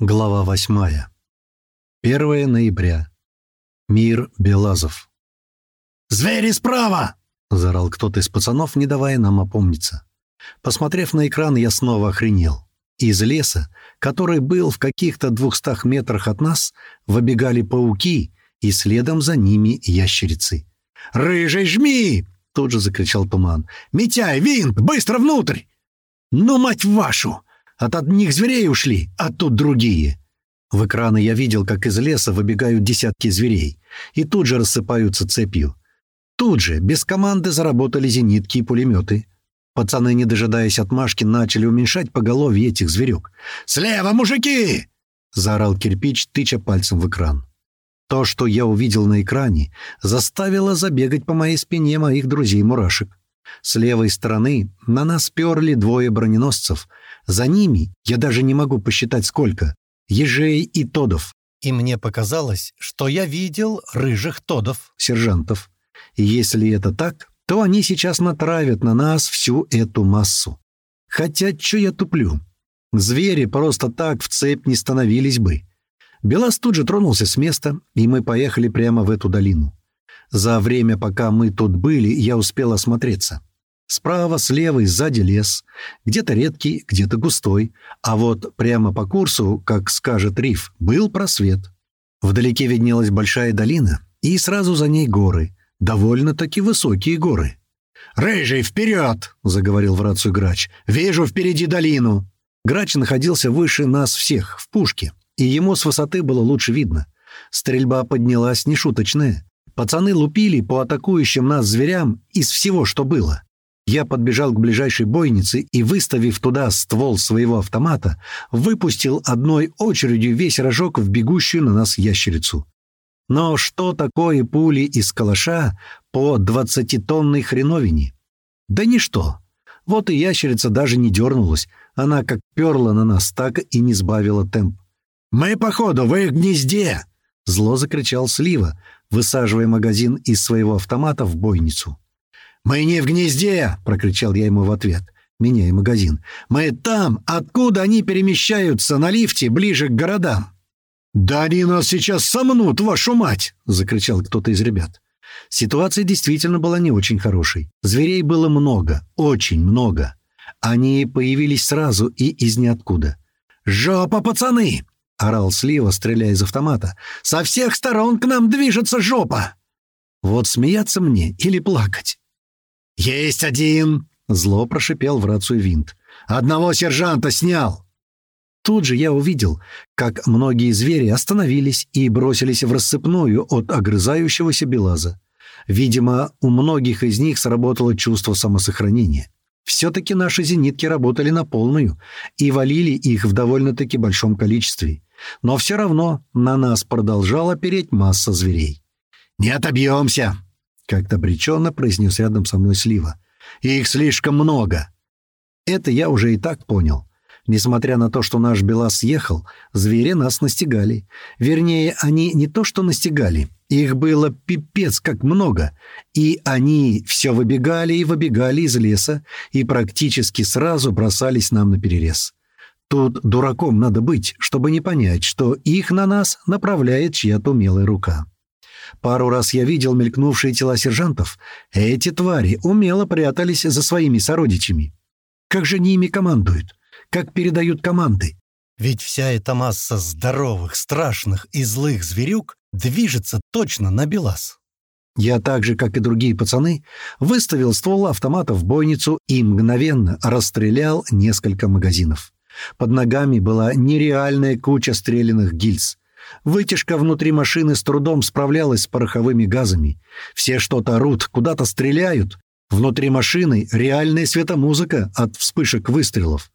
Глава восьмая. 1 ноября. Мир Белазов. «Звери справа!» — заорал кто-то из пацанов, не давая нам опомниться. Посмотрев на экран, я снова охренел. Из леса, который был в каких-то двухстах метрах от нас, выбегали пауки, и следом за ними ящерицы. «Рыжий, жми!» — тут же закричал Туман. «Митяй, винт, быстро внутрь!» «Ну, мать вашу! От одних зверей ушли, а тут другие!» В экраны я видел, как из леса выбегают десятки зверей, и тут же рассыпаются цепью. Тут же, без команды, заработали зенитки и пулеметы. Пацаны, не дожидаясь отмашки, начали уменьшать поголовье этих зверек. «Слева, мужики!» — заорал кирпич, тыча пальцем в экран. То, что я увидел на экране, заставило забегать по моей спине моих друзей-мурашек. С левой стороны на нас перли двое броненосцев. За ними, я даже не могу посчитать сколько, ежей и тодов. И мне показалось, что я видел рыжих тодов, сержантов. И если это так, то они сейчас натравят на нас всю эту массу. Хотя, что я туплю? Звери просто так в цепь не становились бы. Белас тут же тронулся с места, и мы поехали прямо в эту долину. За время, пока мы тут были, я успел осмотреться. Справа, слева и сзади лес. Где-то редкий, где-то густой. А вот прямо по курсу, как скажет Риф, был просвет. Вдалеке виднелась большая долина, и сразу за ней горы. Довольно-таки высокие горы. «Рыжий, вперед!» — заговорил в рацию Грач. «Вижу впереди долину!» Грач находился выше нас всех, в пушке, и ему с высоты было лучше видно. Стрельба поднялась нешуточная. Пацаны лупили по атакующим нас зверям из всего, что было. Я подбежал к ближайшей бойнице и, выставив туда ствол своего автомата, выпустил одной очередью весь рожок в бегущую на нас ящерицу. Но что такое пули из калаша по двадцатитонной хреновине? Да ничто. Вот и ящерица даже не дернулась. Она как перла на нас, так и не сбавила темп. «Мы, походу, в их гнезде!» Зло закричал Слива, высаживая магазин из своего автомата в бойницу. «Мы не в гнезде!» — прокричал я ему в ответ, меняя магазин. «Мы там, откуда они перемещаются на лифте ближе к городам!» «Да они нас сейчас сомнут, вашу мать!» — закричал кто-то из ребят. Ситуация действительно была не очень хорошей. Зверей было много, очень много. Они появились сразу и из ниоткуда. «Жопа, пацаны!» — орал Слива, стреляя из автомата. «Со всех сторон к нам движется жопа!» Вот смеяться мне или плакать? «Есть один!» — зло прошипел в рацию винт. «Одного сержанта снял!» Тут же я увидел, как многие звери остановились и бросились в рассыпную от огрызающегося белаза. Видимо, у многих из них сработало чувство самосохранения. Все-таки наши зенитки работали на полную и валили их в довольно-таки большом количестве. Но все равно на нас продолжала переть масса зверей. «Не отобьемся!» — как-то обреченно произнес рядом со мной Слива. «Их слишком много!» Это я уже и так понял. Несмотря на то, что наш Белас съехал, звери нас настигали. Вернее, они не то что настигали, их было пипец как много, и они все выбегали и выбегали из леса и практически сразу бросались нам на перерез. Тут дураком надо быть, чтобы не понять, что их на нас направляет чья-то умелая рука. Пару раз я видел мелькнувшие тела сержантов. Эти твари умело прятались за своими сородичами. Как же они ими командуют? Как передают команды? Ведь вся эта масса здоровых, страшных и злых зверюк движется точно на Белас. Я так же, как и другие пацаны, выставил ствол автомата в бойницу и мгновенно расстрелял несколько магазинов. Под ногами была нереальная куча стрелянных гильз. Вытяжка внутри машины с трудом справлялась с пороховыми газами. Все что-то орут, куда-то стреляют. Внутри машины реальная светомузыка от вспышек выстрелов.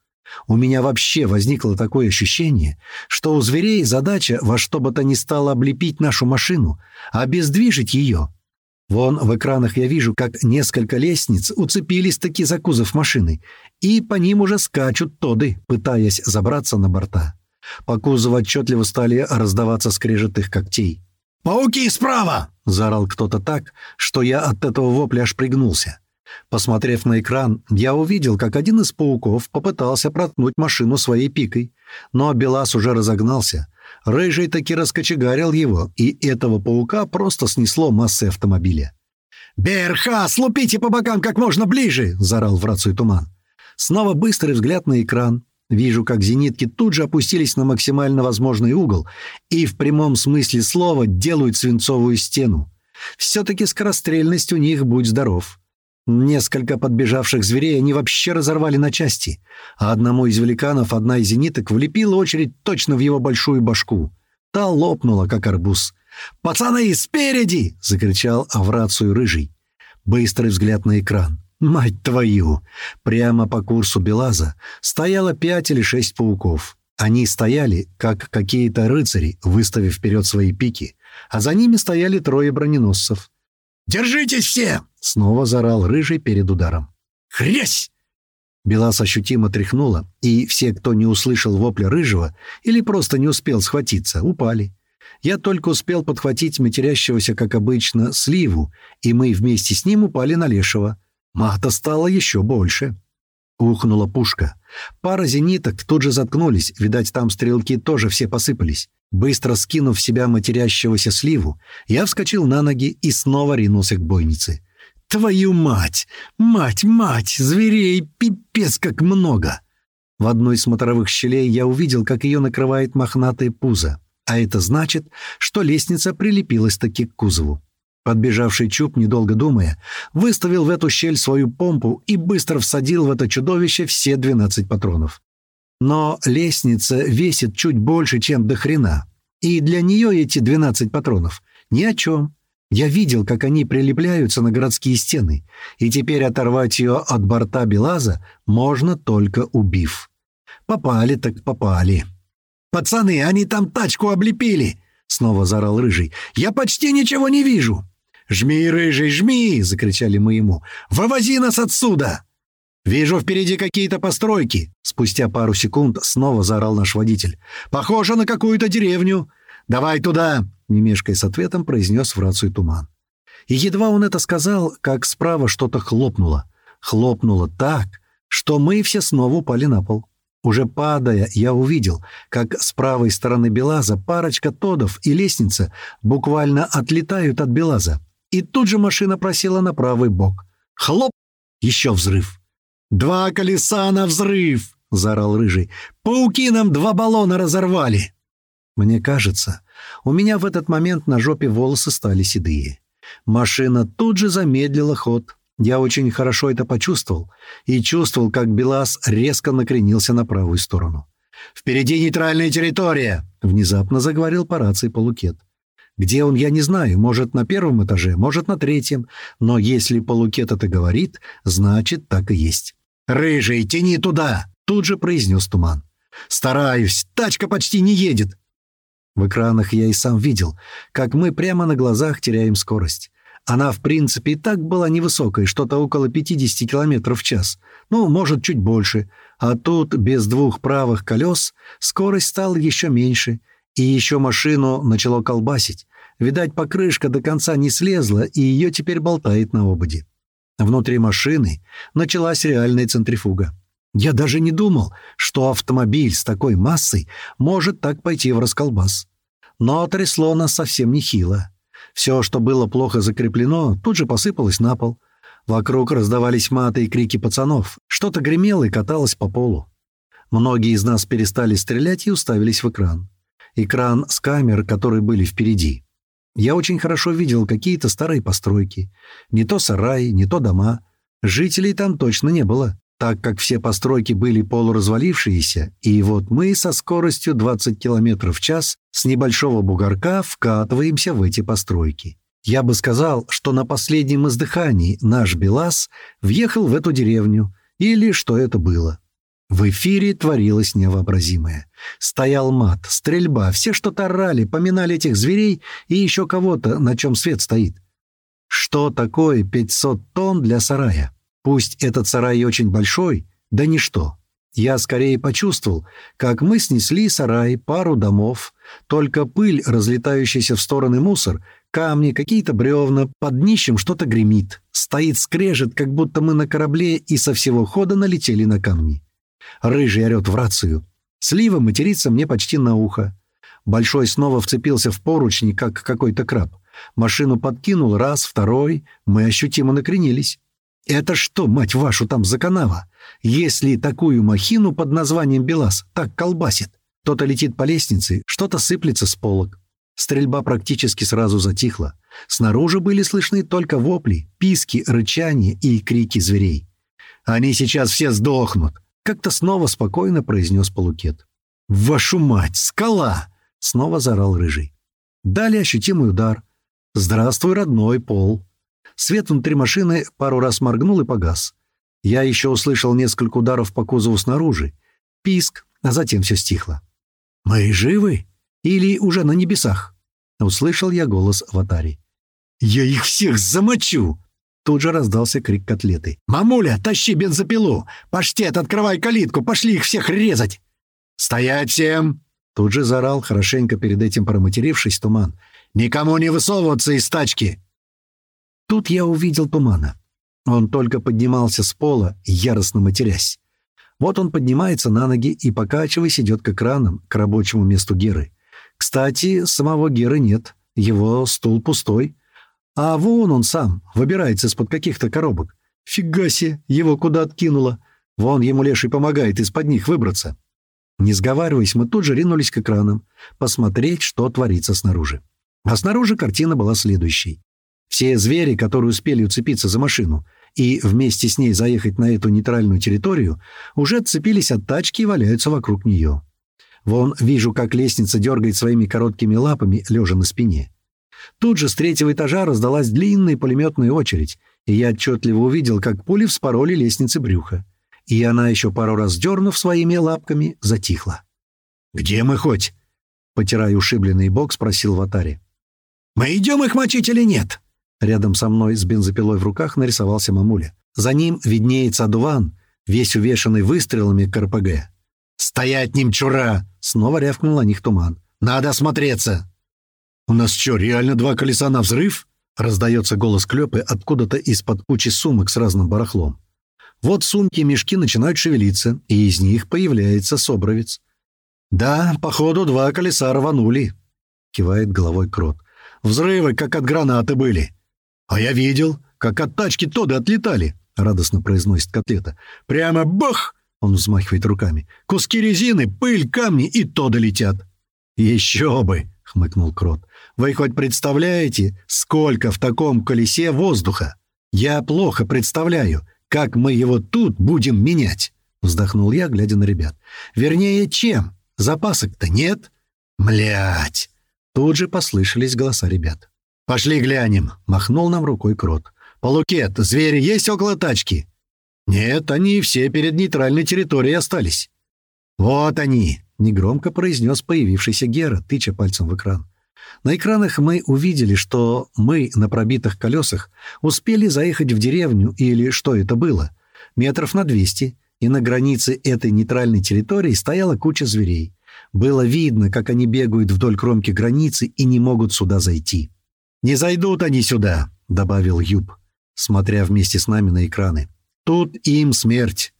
У меня вообще возникло такое ощущение, что у зверей задача во что бы то ни стало облепить нашу машину, обездвижить ее. Вон в экранах я вижу, как несколько лестниц уцепились таки за кузов машины, и по ним уже скачут тоды, пытаясь забраться на борта. По кузову отчетливо стали раздаваться скрежет их когтей. «Пауки справа!» — заорал кто-то так, что я от этого вопля аж пригнулся. Посмотрев на экран, я увидел, как один из пауков попытался проткнуть машину своей пикой. Но Белас уже разогнался. Рыжий таки раскочегарил его, и этого паука просто снесло массой автомобиля. «Берха, слупите по бокам как можно ближе!» — заорал в рацию туман. Снова быстрый взгляд на экран. Вижу, как зенитки тут же опустились на максимально возможный угол и в прямом смысле слова делают свинцовую стену. Все-таки скорострельность у них, будь здоров. Несколько подбежавших зверей они вообще разорвали на части, а одному из великанов одна из зениток влепила очередь точно в его большую башку. Та лопнула, как арбуз. «Пацаны, спереди!» — закричал в рацию Рыжий. Быстрый взгляд на экран. Мать твою! Прямо по курсу Белаза стояло пять или шесть пауков. Они стояли, как какие-то рыцари, выставив вперед свои пики, а за ними стояли трое броненосцев. «Держитесь все!» — снова заорал Рыжий перед ударом. «Хрясь!» Белас ощутимо тряхнула, и все, кто не услышал вопля Рыжего или просто не успел схватиться, упали. Я только успел подхватить матерящегося, как обычно, сливу, и мы вместе с ним упали на Лешего. Мата стало еще больше. Ухнула пушка. Пара зениток тут же заткнулись, видать, там стрелки тоже все посыпались. Быстро скинув себя матерящегося сливу, я вскочил на ноги и снова ринулся к бойнице. «Твою мать! Мать, мать! Зверей пипец как много!» В одной из смотровых щелей я увидел, как ее накрывает мохнатое пузо. А это значит, что лестница прилепилась таки к кузову. Подбежавший Чуб, недолго думая, выставил в эту щель свою помпу и быстро всадил в это чудовище все 12 патронов. Но лестница весит чуть больше, чем до хрена. И для нее эти 12 патронов ни о чем. Я видел, как они прилепляются на городские стены, и теперь оторвать ее от борта Белаза можно только убив. Попали так попали. «Пацаны, они там тачку облепили!» — снова заорал Рыжий. «Я почти ничего не вижу!» «Жми, Рыжий, жми!» — закричали мы ему. «Вывози нас отсюда!» «Вижу впереди какие-то постройки!» Спустя пару секунд снова заорал наш водитель. «Похоже на какую-то деревню!» «Давай туда!» — немешкой с ответом произнес в рацию туман. И едва он это сказал, как справа что-то хлопнуло. Хлопнуло так, что мы все снова упали на пол. Уже падая, я увидел, как с правой стороны Белаза парочка тодов и лестница буквально отлетают от Белаза. И тут же машина просела на правый бок. Хлоп! Еще взрыв. «Два колеса на взрыв!» — заорал Рыжий. «Пауки нам два баллона разорвали!» Мне кажется, у меня в этот момент на жопе волосы стали седые. Машина тут же замедлила ход. Я очень хорошо это почувствовал и чувствовал, как Белас резко накренился на правую сторону. «Впереди нейтральная территория!» — внезапно заговорил по рации Полукет. Где он, я не знаю, может, на первом этаже, может, на третьем, но если Полукет это говорит, значит, так и есть. «Рыжий, тяни туда!» — тут же произнес Туман. «Стараюсь, тачка почти не едет!» В экранах я и сам видел, как мы прямо на глазах теряем скорость. Она, в принципе, и так была невысокой, что-то около 50 км в час. Ну, может, чуть больше. А тут, без двух правых колес, скорость стала еще меньше. И еще машину начало колбасить. Видать, покрышка до конца не слезла, и ее теперь болтает на ободе. Внутри машины началась реальная центрифуга. Я даже не думал, что автомобиль с такой массой может так пойти в расколбас. Но трясло нас совсем нехило. Все, что было плохо закреплено, тут же посыпалось на пол. Вокруг раздавались маты и крики пацанов. Что-то гремело и каталось по полу. Многие из нас перестали стрелять и уставились в экран. Экран с камер, которые были впереди. Я очень хорошо видел какие-то старые постройки. Не то сараи, не то дома. Жителей там точно не было, так как все постройки были полуразвалившиеся, и вот мы со скоростью 20 км в час с небольшого бугорка вкатываемся в эти постройки. Я бы сказал, что на последнем издыхании наш БелАЗ въехал в эту деревню, или что это было. В эфире творилось невообразимое. Стоял мат, стрельба, все что-то орали, поминали этих зверей и еще кого-то, на чем свет стоит. Что такое 500 тонн для сарая? Пусть этот сарай очень большой, да ничто. Я скорее почувствовал, как мы снесли сарай, пару домов, только пыль, разлетающаяся в стороны мусор, камни, какие-то бревна, под днищем что-то гремит. Стоит скрежет, как будто мы на корабле и со всего хода налетели на камни. Рыжий орет в рацию. Слива матерится мне почти на ухо. Большой снова вцепился в поручни, как какой-то краб. Машину подкинул раз, второй. Мы ощутимо накренились. Это что, мать вашу, там за канава? Если такую махину под названием «Белас» так колбасит, кто-то летит по лестнице, что-то сыплется с полок. Стрельба практически сразу затихла. Снаружи были слышны только вопли, писки, рычания и крики зверей. «Они сейчас все сдохнут!» — как-то снова спокойно произнес Полукет. «Вашу мать! Скала!» — снова заорал Рыжий. Далее ощутимый удар. «Здравствуй, родной Пол!» Свет внутри машины пару раз моргнул и погас. Я еще услышал несколько ударов по кузову снаружи. Писк, а затем все стихло. «Мы живы? Или уже на небесах?» Услышал я голос Аватари. «Я их всех замочу!» Тут же раздался крик котлеты. «Мамуля, тащи бензопилу! Паштет, открывай калитку! Пошли их всех резать!» «Стоять всем!» Тут же заорал, хорошенько перед этим проматерившись, туман. «Никому не высовываться из тачки!» Тут я увидел тумана. Он только поднимался с пола, яростно матерясь. Вот он поднимается на ноги и, покачиваясь, идет к экранам, к рабочему месту Геры. Кстати, самого Геры нет, его стул пустой. А вон он сам, выбирается из-под каких-то коробок. Фига себе, его куда откинуло. Вон ему леший помогает из-под них выбраться. Не сговариваясь, мы тут же ринулись к экранам, посмотреть, что творится снаружи. А снаружи картина была следующей. Все звери, которые успели уцепиться за машину и вместе с ней заехать на эту нейтральную территорию, уже отцепились от тачки и валяются вокруг нее. Вон вижу, как лестница дергает своими короткими лапами, лежа на спине. Тут же с третьего этажа раздалась длинная пулеметная очередь, и я отчетливо увидел, как пули вспороли лестницы брюха. И она, еще пару раз дернув своими лапками, затихла. «Где мы хоть?» — потирая ушибленный бок, спросил Ватари. «Мы идем их мочить или нет?» Рядом со мной с бензопилой в руках нарисовался мамуля. За ним виднеется одуван, весь увешанный выстрелами к РПГ. «Стоять, немчура!» — снова рявкнул на них туман. «Надо осмотреться!» «У нас что, реально два колеса на взрыв?» — раздается голос Клёпы откуда-то из-под кучи сумок с разным барахлом. Вот сумки и мешки начинают шевелиться, и из них появляется собровец. «Да, походу, два колеса рванули», — кивает головой Крот. «Взрывы, как от гранаты были. «А я видел, как от тачки Тоды отлетали», — радостно произносит котлета. «Прямо бах!» — он взмахивает руками. «Куски резины, пыль, камни и Тоды летят». «Еще бы!» — хмыкнул Крот. «Вы хоть представляете, сколько в таком колесе воздуха? Я плохо представляю, как мы его тут будем менять!» Вздохнул я, глядя на ребят. «Вернее, чем? Запасок-то нет?» «Млять!» Тут же послышались голоса ребят. «Пошли глянем», — махнул нам рукой Крот. «Полукет, звери есть около тачки?» «Нет, они все перед нейтральной территорией остались». «Вот они», — негромко произнес появившийся Гера, тыча пальцем в экран. На экранах мы увидели, что мы на пробитых колесах успели заехать в деревню, или что это было, метров на двести, и на границе этой нейтральной территории стояла куча зверей. Было видно, как они бегают вдоль кромки границы и не могут сюда зайти. «Не зайдут они сюда», — добавил Юб, смотря вместе с нами на экраны. «Тут им смерть.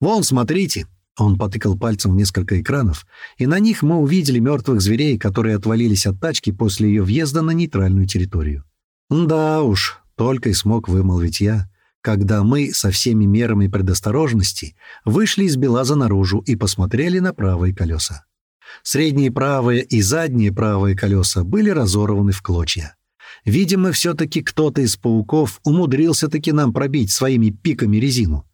Вон, смотрите». Он потыкал пальцем в несколько экранов, и на них мы увидели мертвых зверей, которые отвалились от тачки после ее въезда на нейтральную территорию. «Да уж», — только и смог вымолвить я, когда мы со всеми мерами предосторожности вышли из Белаза наружу и посмотрели на правые колеса. Средние правые и задние правые колеса были разорваны в клочья. Видимо, все-таки кто-то из пауков умудрился-таки нам пробить своими пиками резину.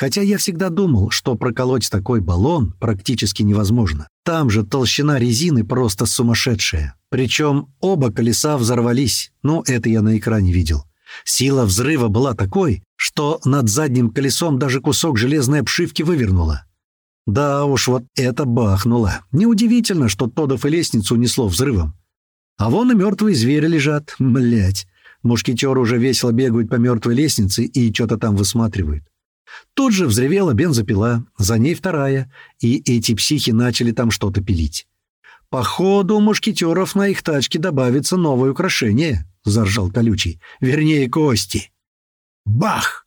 Хотя я всегда думал, что проколоть такой баллон практически невозможно. Там же толщина резины просто сумасшедшая. Причем оба колеса взорвались. Ну, это я на экране видел. Сила взрыва была такой, что над задним колесом даже кусок железной обшивки вывернуло. Да уж, вот это бахнуло. Неудивительно, что Тодов и лестницу унесло взрывом. А вон и мертвые звери лежат. Блять. Мушкетеры уже весело бегают по мертвой лестнице и что-то там высматривают. Тут же взревела бензопила, за ней вторая, и эти психи начали там что-то пилить. «Походу, у мушкетеров на их тачке добавится новое украшение», — заржал колючий. «Вернее, кости». Бах!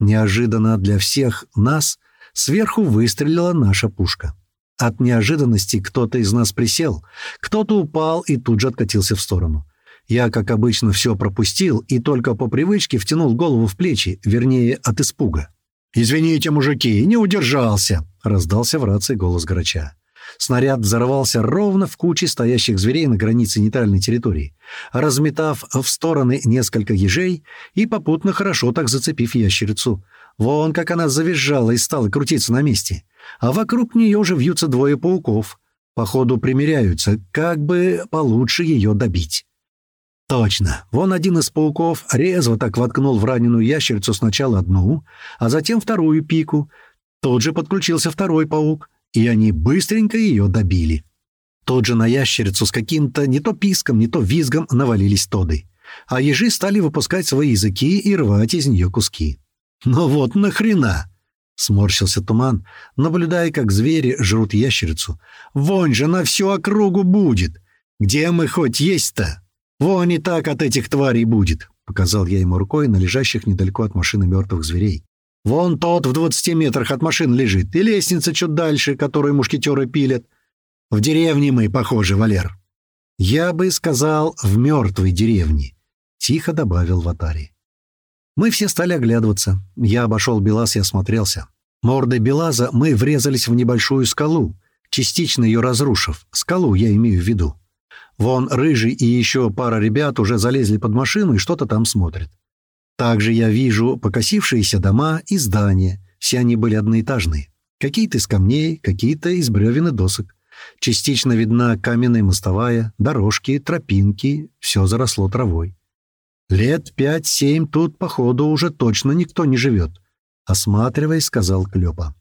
Неожиданно для всех нас сверху выстрелила наша пушка. От неожиданности кто-то из нас присел, кто-то упал и тут же откатился в сторону. Я, как обычно, все пропустил и только по привычке втянул голову в плечи, вернее, от испуга. «Извините, мужики, не удержался!» — раздался в рации голос грача. Снаряд взорвался ровно в куче стоящих зверей на границе нейтральной территории, разметав в стороны несколько ежей и попутно хорошо так зацепив ящерицу. Вон как она завизжала и стала крутиться на месте. А вокруг нее уже вьются двое пауков. Походу примеряются, как бы получше ее добить. Точно. Вон один из пауков резво так воткнул в раненую ящерицу сначала одну, а затем вторую пику. Тут же подключился второй паук, и они быстренько ее добили. Тут же на ящерицу с каким-то не то писком, не то визгом навалились тоды. А ежи стали выпускать свои языки и рвать из нее куски. «Ну вот нахрена!» — сморщился туман, наблюдая, как звери жрут ящерицу. «Вон же на всю округу будет! Где мы хоть есть-то? Вон и так от этих тварей будет!» — показал я ему рукой на лежащих недалеко от машины мертвых зверей. Вон тот в двадцати метрах от машин лежит, и лестница чуть дальше, которую мушкетеры пилят. В деревне мы, похоже, Валер. Я бы сказал, в мертвой деревне, — тихо добавил Ватари. Мы все стали оглядываться. Я обошел Белаз и осмотрелся. Мордой Белаза мы врезались в небольшую скалу, частично ее разрушив. Скалу я имею в виду. Вон Рыжий и еще пара ребят уже залезли под машину и что-то там смотрят. Также я вижу покосившиеся дома и здания. Все они были одноэтажные. Какие-то из камней, какие-то из бревен и досок. Частично видна каменная мостовая, дорожки, тропинки. Все заросло травой. Лет пять-семь тут, походу, уже точно никто не живет. Осматриваясь, сказал Клёпа.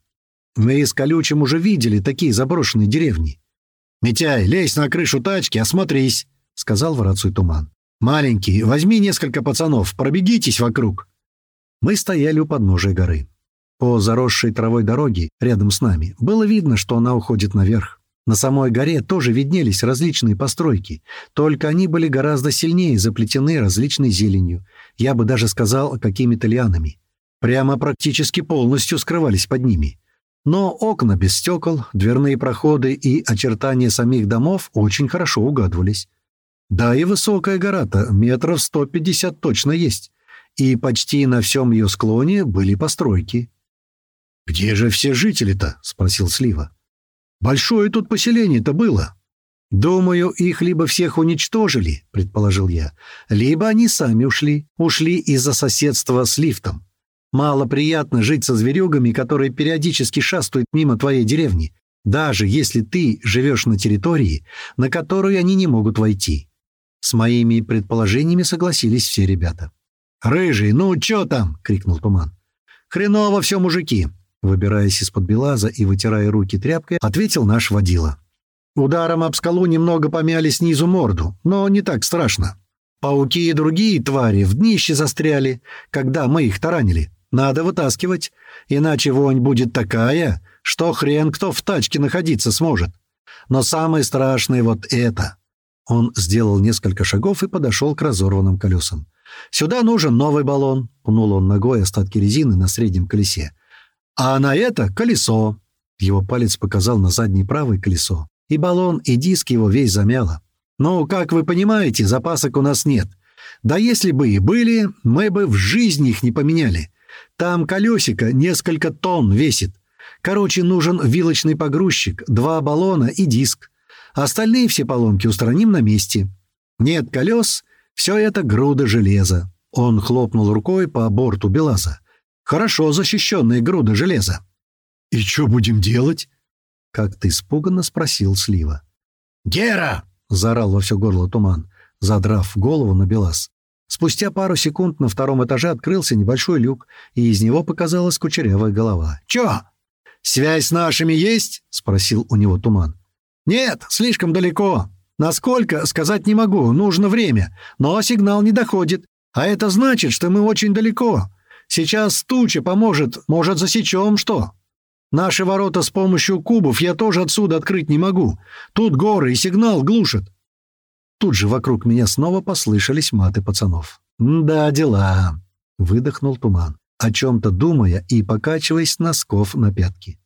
Мы с Колючим уже видели такие заброшенные деревни. «Митяй, лезь на крышу тачки, осмотрись», — сказал в рацию Туман. «Маленький, возьми несколько пацанов, пробегитесь вокруг». Мы стояли у подножия горы. По заросшей травой дороге рядом с нами было видно, что она уходит наверх. На самой горе тоже виднелись различные постройки, только они были гораздо сильнее заплетены различной зеленью, я бы даже сказал, какими-то лианами. Прямо практически полностью скрывались под ними. Но окна без стекол, дверные проходы и очертания самих домов очень хорошо угадывались. Да и высокая гора-то, метров сто пятьдесят точно есть. И почти на всем ее склоне были постройки. «Где же все жители-то?» — спросил Слива. «Большое тут поселение-то было». «Думаю, их либо всех уничтожили», — предположил я, «либо они сами ушли, ушли из-за соседства с лифтом. Мало приятно жить со зверюгами, которые периодически шастают мимо твоей деревни, даже если ты живешь на территории, на которую они не могут войти. С моими предположениями согласились все ребята. «Рыжий, ну чё там?» — крикнул Туман. «Хреново все, мужики!» Выбираясь из-под белаза и вытирая руки тряпкой, ответил наш водила. Ударом об скалу немного помяли снизу морду, но не так страшно. Пауки и другие твари в днище застряли, когда мы их таранили. Надо вытаскивать, иначе вонь будет такая, что хрен кто в тачке находиться сможет. Но самое страшное вот это. Он сделал несколько шагов и подошел к разорванным колесам. «Сюда нужен новый баллон», — пнул он ногой остатки резины на среднем колесе. «А на это колесо». Его палец показал на заднее правое колесо. И баллон, и диск его весь замяло. «Ну, как вы понимаете, запасок у нас нет. Да если бы и были, мы бы в жизни их не поменяли. Там колесико несколько тонн весит. Короче, нужен вилочный погрузчик, два баллона и диск. Остальные все поломки устраним на месте. Нет колес, все это груда железа. Он хлопнул рукой по борту Белаза. Хорошо защищенная груда железа. «И что будем делать?» — как-то испуганно спросил Слива. «Гера!» — заорал во все горло туман, задрав голову на Белаз. Спустя пару секунд на втором этаже открылся небольшой люк, и из него показалась кучерявая голова. «Чё? Связь с нашими есть?» — спросил у него туман. «Нет, слишком далеко. Насколько, сказать не могу, нужно время, но сигнал не доходит. А это значит, что мы очень далеко. Сейчас туча поможет, может, засечем что? Наши ворота с помощью кубов я тоже отсюда открыть не могу. Тут горы и сигнал глушат». Тут же вокруг меня снова послышались маты пацанов. «Да, дела», — выдохнул туман, о чем-то думая и покачиваясь носков на пятки.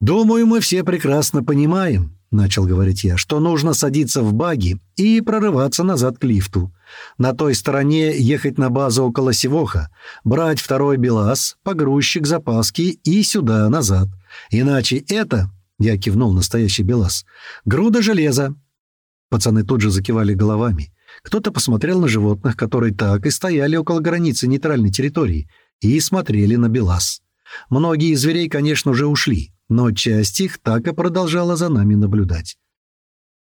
«Думаю, мы все прекрасно понимаем», — начал говорить я, «что нужно садиться в баги и прорываться назад к лифту. На той стороне ехать на базу около Севоха, брать второй БелАЗ, погрузчик, запаски и сюда, назад. Иначе это, — я кивнул настоящий БелАЗ, — груда железа». Пацаны тут же закивали головами. Кто-то посмотрел на животных, которые так и стояли около границы нейтральной территории, и смотрели на БелАЗ. Многие из зверей, конечно, уже ушли, но часть их так и продолжала за нами наблюдать.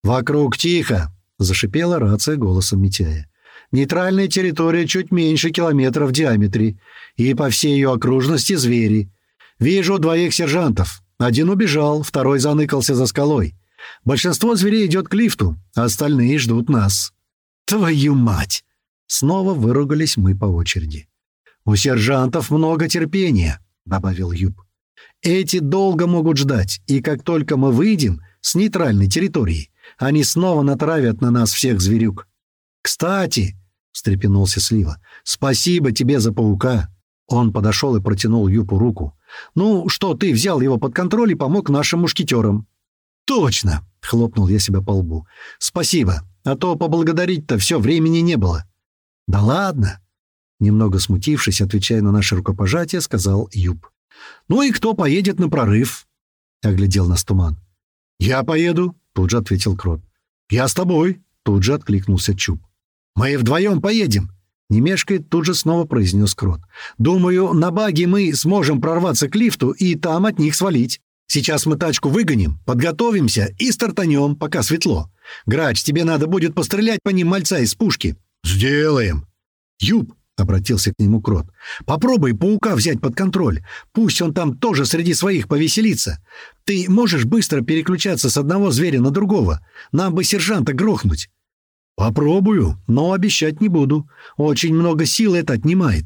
«Вокруг тихо!» — зашипела рация голосом Митяя. «Нейтральная территория чуть меньше километра в диаметре, и по всей ее окружности звери. Вижу двоих сержантов. Один убежал, второй заныкался за скалой. Большинство зверей идет к лифту, а остальные ждут нас». «Твою мать!» Снова выругались мы по очереди. «У сержантов много терпения», — добавил Юб. Эти долго могут ждать, и как только мы выйдем с нейтральной территории, они снова натравят на нас всех зверюк. «Кстати», — встрепенулся Слива, — «спасибо тебе за паука». Он подошел и протянул Юпу руку. «Ну, что, ты взял его под контроль и помог нашим мушкетерам?» «Точно!» — хлопнул я себя по лбу. «Спасибо, а то поблагодарить-то все времени не было». «Да ладно!» Немного смутившись, отвечая на наше рукопожатие, сказал Юб. «Ну и кто поедет на прорыв?» — оглядел нас туман. «Я поеду», — тут же ответил Крот. «Я с тобой», — тут же откликнулся Чуб. «Мы вдвоем поедем», — не тут же снова произнес Крот. «Думаю, на баге мы сможем прорваться к лифту и там от них свалить. Сейчас мы тачку выгоним, подготовимся и стартанем, пока светло. Грач, тебе надо будет пострелять по ним мальца из пушки». «Сделаем». «Юб, — обратился к нему Крот. «Попробуй паука взять под контроль. Пусть он там тоже среди своих повеселится. Ты можешь быстро переключаться с одного зверя на другого. Нам бы сержанта грохнуть». «Попробую, но обещать не буду. Очень много сил это отнимает».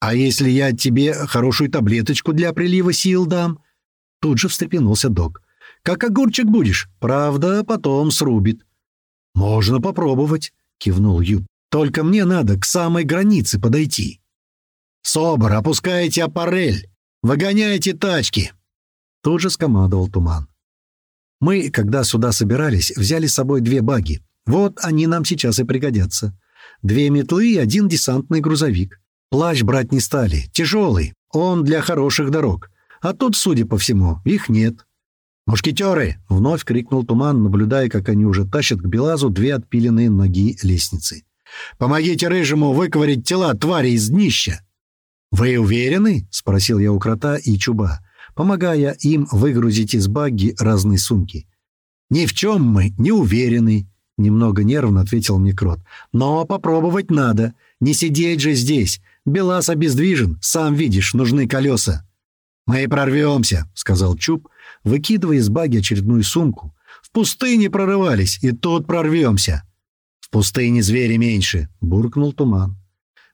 «А если я тебе хорошую таблеточку для прилива сил дам?» Тут же встрепенулся док. «Как огурчик будешь. Правда, потом срубит». «Можно попробовать», — кивнул Юб. Только мне надо к самой границе подойти. «Собор, опускайте аппарель! Выгоняйте тачки!» Тут же скомандовал Туман. Мы, когда сюда собирались, взяли с собой две баги. Вот они нам сейчас и пригодятся. Две метлы и один десантный грузовик. Плащ брать не стали, тяжелый, он для хороших дорог. А тут, судя по всему, их нет. «Мушкетеры!» — вновь крикнул Туман, наблюдая, как они уже тащат к Белазу две отпиленные ноги лестницы. Помогите Рыжему выковырять тела твари из днища!» «Вы уверены?» — спросил я у крота и чуба, помогая им выгрузить из багги разные сумки. «Ни в чем мы не уверены», — немного нервно ответил мне крот. «Но попробовать надо. Не сидеть же здесь. Белас обездвижен, сам видишь, нужны колеса». «Мы прорвемся», — сказал Чуб, выкидывая из баги очередную сумку. «В пустыне прорывались, и тут прорвемся» пустыне звери меньше», — буркнул туман.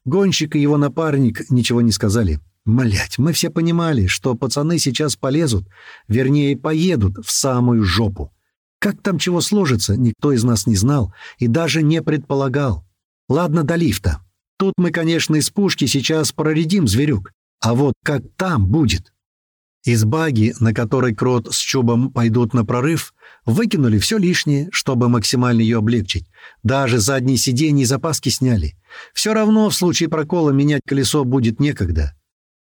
Гонщик и его напарник ничего не сказали. Млять, мы все понимали, что пацаны сейчас полезут, вернее, поедут в самую жопу. Как там чего сложится, никто из нас не знал и даже не предполагал. Ладно, до лифта. Тут мы, конечно, из пушки сейчас проредим зверюк. А вот как там будет? Из баги, на которой Крот с Чубом пойдут на прорыв, выкинули все лишнее, чтобы максимально ее облегчить. Даже задние сиденья и запаски сняли. Все равно в случае прокола менять колесо будет некогда.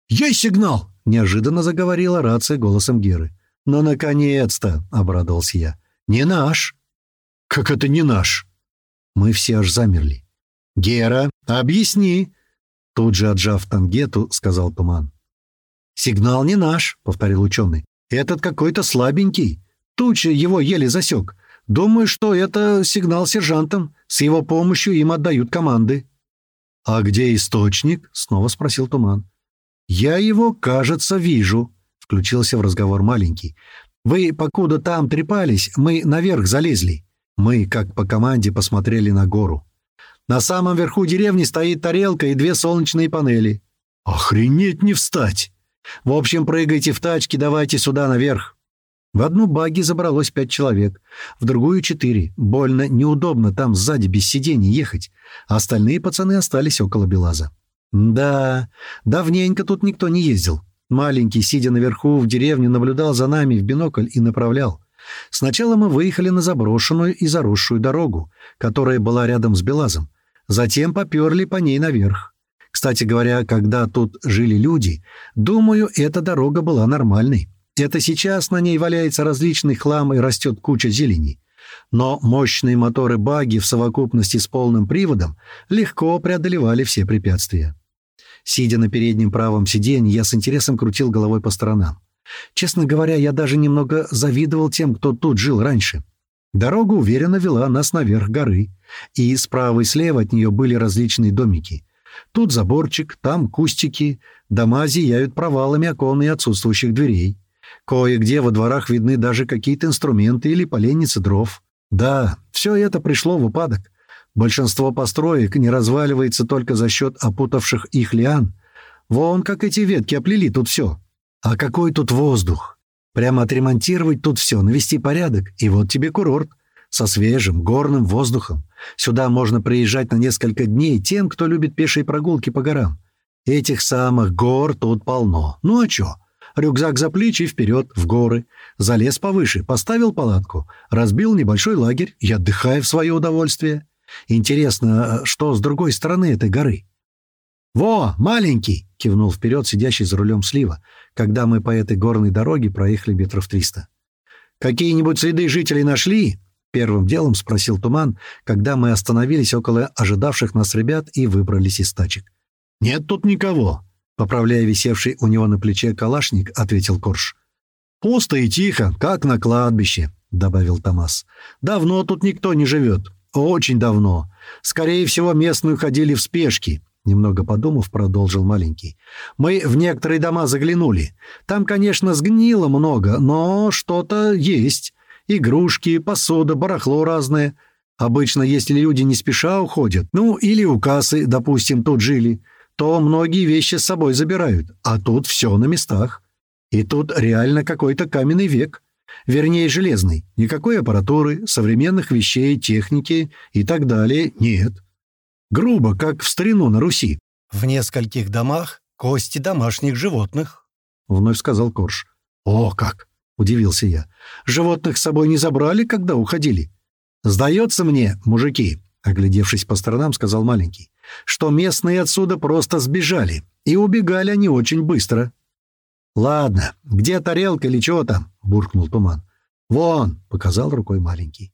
«Есть сигнал!» — неожиданно заговорила рация голосом Геры. «Ну, наконец-то!» — обрадовался я. «Не наш!» «Как это не наш?» Мы все аж замерли. «Гера, объясни!» Тут же, отжав тангету, сказал Туман. «Сигнал не наш», — повторил ученый. «Этот какой-то слабенький. Туча его еле засек. Думаю, что это сигнал сержантам. С его помощью им отдают команды». «А где источник?» — снова спросил Туман. «Я его, кажется, вижу», — включился в разговор маленький. «Вы, покуда там трепались, мы наверх залезли». Мы, как по команде, посмотрели на гору. На самом верху деревни стоит тарелка и две солнечные панели. «Охренеть не встать!» В общем, прыгайте в тачки, давайте сюда наверх. В одну багги забралось пять человек, в другую — четыре. Больно неудобно там сзади без сидений ехать. Остальные пацаны остались около Белаза. Да, давненько тут никто не ездил. Маленький, сидя наверху в деревне, наблюдал за нами в бинокль и направлял. Сначала мы выехали на заброшенную и заросшую дорогу, которая была рядом с Белазом. Затем поперли по ней наверх. Кстати говоря, когда тут жили люди, думаю, эта дорога была нормальной. Это сейчас на ней валяется различный хлам и растет куча зелени. Но мощные моторы баги в совокупности с полным приводом легко преодолевали все препятствия. Сидя на переднем правом сиденье, я с интересом крутил головой по сторонам. Честно говоря, я даже немного завидовал тем, кто тут жил раньше. Дорога уверенно вела нас наверх горы, и справа и слева от нее были различные домики. Тут заборчик, там кустики, дома зияют провалами окон и отсутствующих дверей. Кое-где во дворах видны даже какие-то инструменты или поленницы дров. Да, все это пришло в упадок. Большинство построек не разваливается только за счет опутавших их лиан. Вон как эти ветки оплели тут все. А какой тут воздух! Прямо отремонтировать тут все, навести порядок, и вот тебе курорт. Со свежим, горным воздухом. Сюда можно приезжать на несколько дней тем, кто любит пешие прогулки по горам. Этих самых гор тут полно. Ну а чё? Рюкзак за плечи и вперед, в горы. Залез повыше, поставил палатку, разбил небольшой лагерь и отдыхая в свое удовольствие. Интересно, что с другой стороны этой горы? «Во, маленький!» — кивнул вперед сидящий за рулем слива, когда мы по этой горной дороге проехали метров триста. «Какие-нибудь следы жителей нашли?» — первым делом спросил Туман, когда мы остановились около ожидавших нас ребят и выбрались из тачек. «Нет тут никого», — поправляя висевший у него на плече калашник, ответил Корж. «Пусто и тихо, как на кладбище», — добавил Томас. «Давно тут никто не живет. «Очень давно. Скорее всего, местные уходили в спешке», — немного подумав, продолжил маленький. «Мы в некоторые дома заглянули. Там, конечно, сгнило много, но что-то есть. Игрушки, посуда, барахло разное. Обычно, если люди не спеша уходят, ну, или у кассы, допустим, тут жили, то многие вещи с собой забирают, а тут все на местах. И тут реально какой-то каменный век». Вернее, железный. Никакой аппаратуры, современных вещей, техники и так далее нет. Грубо, как в старину на Руси. «В нескольких домах кости домашних животных», — вновь сказал Корж. «О, как!» — удивился я. «Животных с собой не забрали, когда уходили?» «Сдается мне, мужики», — оглядевшись по сторонам, сказал маленький, «что местные отсюда просто сбежали, и убегали они очень быстро». «Ладно, где тарелка или чего там?» — буркнул Туман. «Вон!» — показал рукой маленький.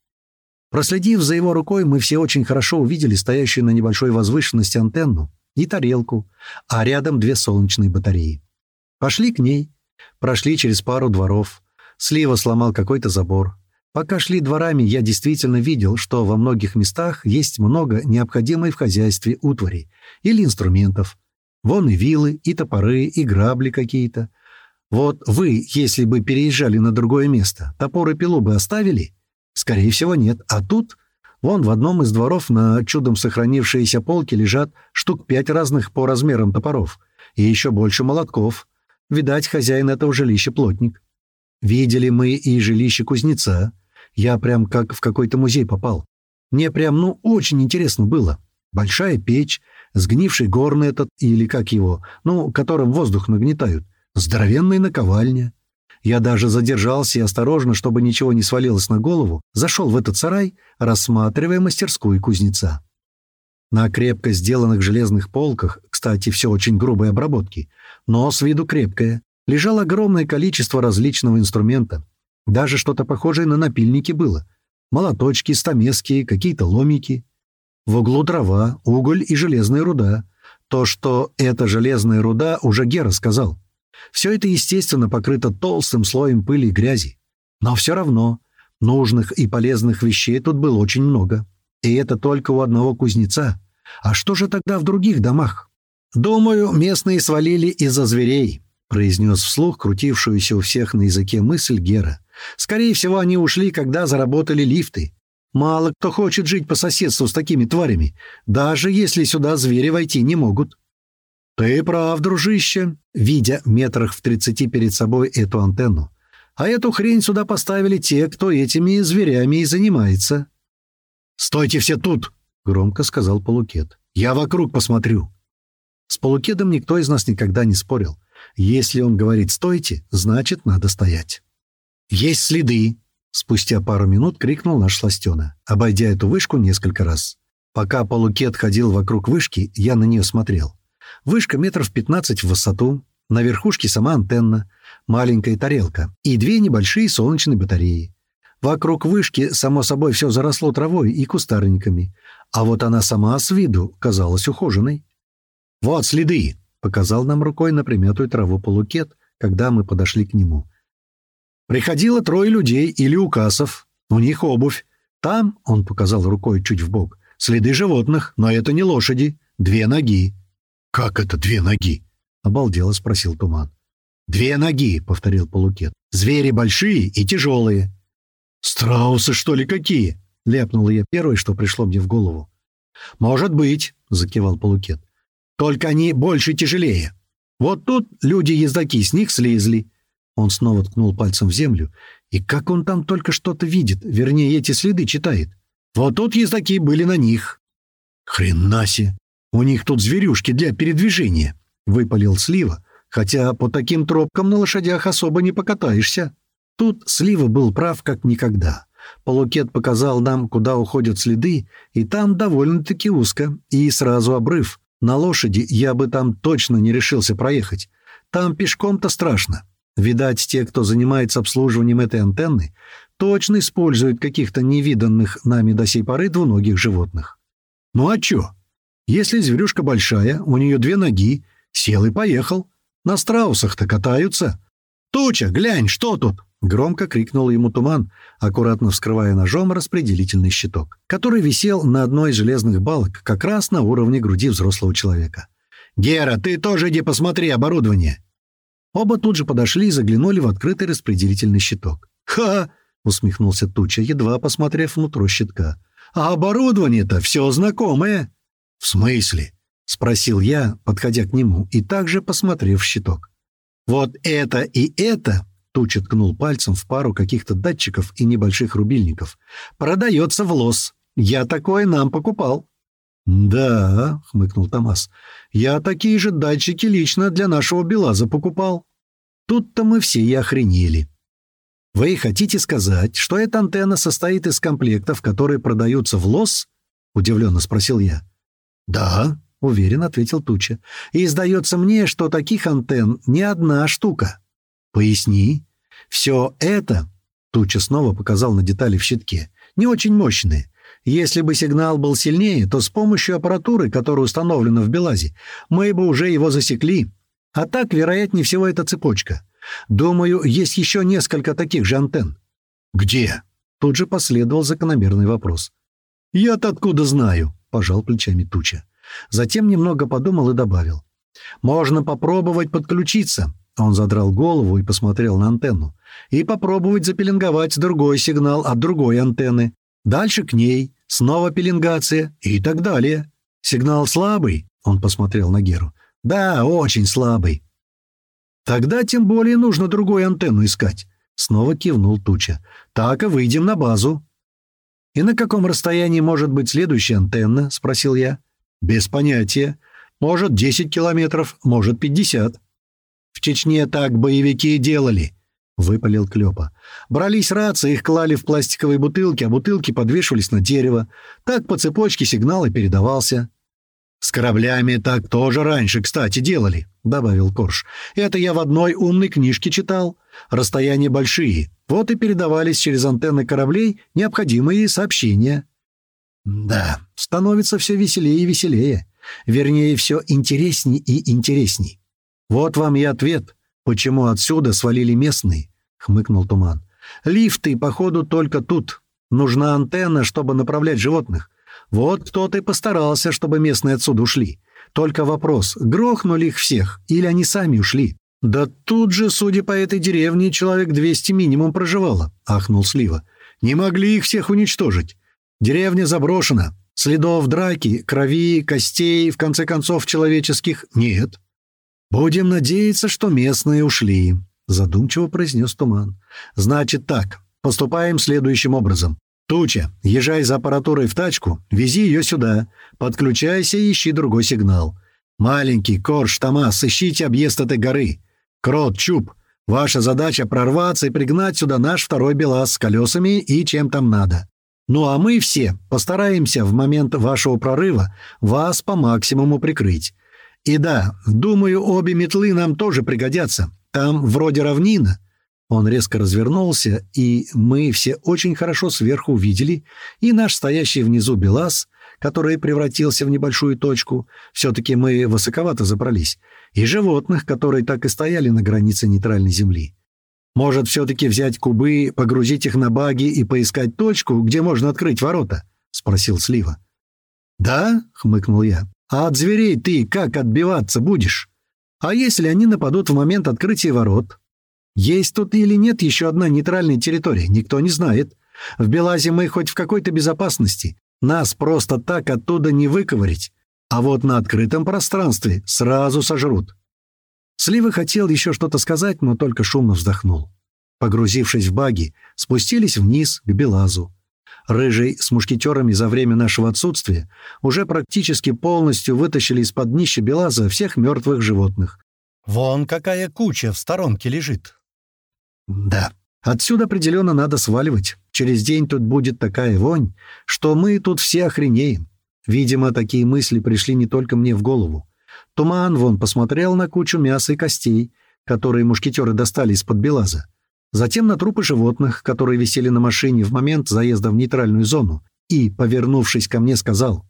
Проследив за его рукой, мы все очень хорошо увидели стоящую на небольшой возвышенности антенну и тарелку, а рядом две солнечные батареи. Пошли к ней, прошли через пару дворов. Слива сломал какой-то забор. Пока шли дворами, я действительно видел, что во многих местах есть много необходимой в хозяйстве утвари или инструментов. Вон и вилы, и топоры, и грабли какие-то — вот вы, если бы переезжали на другое место, топор и пилу бы оставили? Скорее всего, нет. А тут, вон в одном из дворов на чудом сохранившиеся полки лежат штук пять разных по размерам топоров. И еще больше молотков. Видать, хозяин этого жилища плотник. Видели мы и жилище кузнеца. Я прям как в какой-то музей попал. Мне прям, ну, очень интересно было. Большая печь, сгнивший горный этот, или как его, ну, которым воздух нагнетают. Здоровенная наковальня. Я даже задержался и осторожно, чтобы ничего не свалилось на голову, зашел в этот сарай, рассматривая мастерскую кузнеца. На крепко сделанных железных полках, кстати, все очень грубой обработки, но с виду крепкое, лежало огромное количество различного инструмента. Даже что-то похожее на напильники было. Молоточки, стамески, какие-то ломики. В углу дрова, уголь и железная руда. То, что это железная руда, уже Гера сказал. Все это, естественно, покрыто толстым слоем пыли и грязи. Но все равно нужных и полезных вещей тут было очень много. И это только у одного кузнеца. А что же тогда в других домах? «Думаю, местные свалили из-за зверей», — произнес вслух крутившуюся у всех на языке мысль Гера. «Скорее всего, они ушли, когда заработали лифты. Мало кто хочет жить по соседству с такими тварями, даже если сюда звери войти не могут». «Ты прав, дружище», видя метрах в тридцати перед собой эту антенну. «А эту хрень сюда поставили те, кто этими зверями и занимается». «Стойте все тут!» — громко сказал Полукет. «Я вокруг посмотрю». С Полукедом никто из нас никогда не спорил. Если он говорит «стойте», значит, надо стоять. «Есть следы!» — спустя пару минут крикнул наш сластена, обойдя эту вышку несколько раз. Пока полукет ходил вокруг вышки, я на нее смотрел. Вышка метров 15 в высоту, на верхушке сама антенна, маленькая тарелка и две небольшие солнечные батареи. Вокруг вышки, само собой, все заросло травой и кустарниками, а вот она сама с виду казалась ухоженной. «Вот следы!» — показал нам рукой на примятую траву полукет, когда мы подошли к нему. «Приходило трое людей или укасов. У них обувь. Там, — он показал рукой чуть в бок, следы животных, но это не лошади. Две ноги». «Как это две ноги?» — обалдело спросил Туман. «Две ноги», — повторил Полукет. «Звери большие и тяжелые». «Страусы, что ли, какие?» — ляпнула я первое, что пришло мне в голову. «Может быть», — закивал Полукет. «Только они больше тяжелее. Вот тут люди-ездаки с них слезли». Он снова ткнул пальцем в землю. И как он там только что-то видит, вернее, эти следы читает. Вот тут ездаки были на них. «Хрена себе! У них тут зверюшки для передвижения!» — выпалил Слива, хотя по таким тропкам на лошадях особо не покатаешься. Тут Слива был прав как никогда. Полукет показал нам, куда уходят следы, и там довольно-таки узко, и сразу обрыв. На лошади я бы там точно не решился проехать. Там пешком-то страшно. Видать, те, кто занимается обслуживанием этой антенны, точно используют каких-то невиданных нами до сей поры двуногих животных. Ну а чё? Если зверюшка большая, у нее две ноги, сел и поехал. На страусах-то катаются. «Туча, глянь, что тут?» — громко крикнул ему туман, аккуратно вскрывая ножом распределительный щиток, который висел на одной из железных балок как раз на уровне груди взрослого человека. «Гера, ты тоже иди посмотри оборудование!» Оба тут же подошли и заглянули в открытый распределительный щиток. «Ха!» — усмехнулся Туча, едва посмотрев внутрь щитка. «А оборудование-то все знакомое!» «В смысле?» — спросил я, подходя к нему и также посмотрев в щиток. «Вот это и это!» — Туча ткнул пальцем в пару каких-то датчиков и небольших рубильников. «Продается в лос. Я такое нам покупал». «Да», — хмыкнул Томас, — «я такие же датчики лично для нашего Белаза покупал». Тут-то мы все и охренели. «Вы хотите сказать, что эта антенна состоит из комплектов, которые продаются в ЛОС?» — удивленно спросил я. «Да», — уверенно ответил Туча. «И сдается мне, что таких антенн не одна штука». «Поясни». «Все это...» — Туча снова показал на детали в щитке. «Не очень мощные. Если бы сигнал был сильнее, то с помощью аппаратуры, которая установлена в Белазе, мы бы уже его засекли. А так, вероятнее всего, это цепочка. Думаю, есть еще несколько таких же антенн». «Где?» Тут же последовал закономерный вопрос. «Я-то откуда знаю?» — пожал плечами Туча. Затем немного подумал и добавил. «Можно попробовать подключиться». Он задрал голову и посмотрел на антенну. «И попробовать запеленговать другой сигнал от другой антенны. Дальше к ней, снова пеленгация и так далее. Сигнал слабый?» Он посмотрел на Геру. «Да, очень слабый». «Тогда тем более нужно другую антенну искать», — снова кивнул Туча. «Так и выйдем на базу». «И на каком расстоянии может быть следующая антенна?» — спросил я. «Без понятия. Может, 10 километров, может, 50». «В Чечне так боевики делали», — выпалил Клёпа. «Брались рации, их клали в пластиковые бутылки, а бутылки подвешивались на дерево. Так по цепочке сигнал и передавался». «С кораблями так тоже раньше, кстати, делали», — добавил Корж. «Это я в одной умной книжке читал. Расстояния большие. Вот и передавались через антенны кораблей необходимые сообщения». «Да, становится все веселее и веселее. Вернее, все интересней и интересней. Вот вам и ответ, почему отсюда свалили местные», — хмыкнул Туман. «Лифты, походу, только тут. Нужна антенна, чтобы направлять животных. Вот кто-то и постарался, чтобы местные отсюда ушли. Только вопрос, грохнули их всех или они сами ушли? Да тут же, судя по этой деревне, человек 200 минимум проживало, ахнул Слива. Не могли их всех уничтожить. Деревня заброшена. Следов драки, крови, костей, в конце концов, человеческих нет. Будем надеяться, что местные ушли, задумчиво произнес Туман. Значит так, поступаем следующим образом. «Туча, езжай за аппаратурой в тачку, вези ее сюда, подключайся и ищи другой сигнал. Маленький, Корж, Томас, ищите объезд этой горы. «Крот, Чуб, ваша задача прорваться и пригнать сюда наш второй БелАЗ с колесами и чем там надо. Ну а мы все постараемся в момент вашего прорыва вас по максимуму прикрыть. И да, думаю, обе метлы нам тоже пригодятся. Там вроде равнина». Он резко развернулся, и мы все очень хорошо сверху увидели, и наш стоящий внизу БелАЗ, который превратился в небольшую точку, все-таки мы высоковато забрались, и животных, которые так и стояли на границе нейтральной земли. Может, все-таки взять кубы, погрузить их на баги и поискать точку, где можно открыть ворота?» — спросил Слива. «Да?» — хмыкнул я. «А от зверей ты как отбиваться будешь? А если они нападут в момент открытия ворот? Есть тут или нет еще одна нейтральная территория, никто не знает. В Белазе мы хоть в какой-то безопасности. Нас просто так оттуда не выковырить. А вот на открытом пространстве сразу сожрут. Слива хотел еще что-то сказать, но только шумно вздохнул. Погрузившись в баги, спустились вниз к Белазу. Рыжий с мушкетерами за время нашего отсутствия уже практически полностью вытащили из-под днища Белаза всех мертвых животных. «Вон какая куча в сторонке лежит!» «Да, отсюда определенно надо сваливать. Через день тут будет такая вонь, что мы тут все охренеем. Видимо, такие мысли пришли не только мне в голову. Туман вон посмотрел на кучу мяса и костей, которые мушкетеры достали из-под Белаза. Затем на трупы животных, которые висели на машине в момент заезда в нейтральную зону, и, повернувшись ко мне, сказал,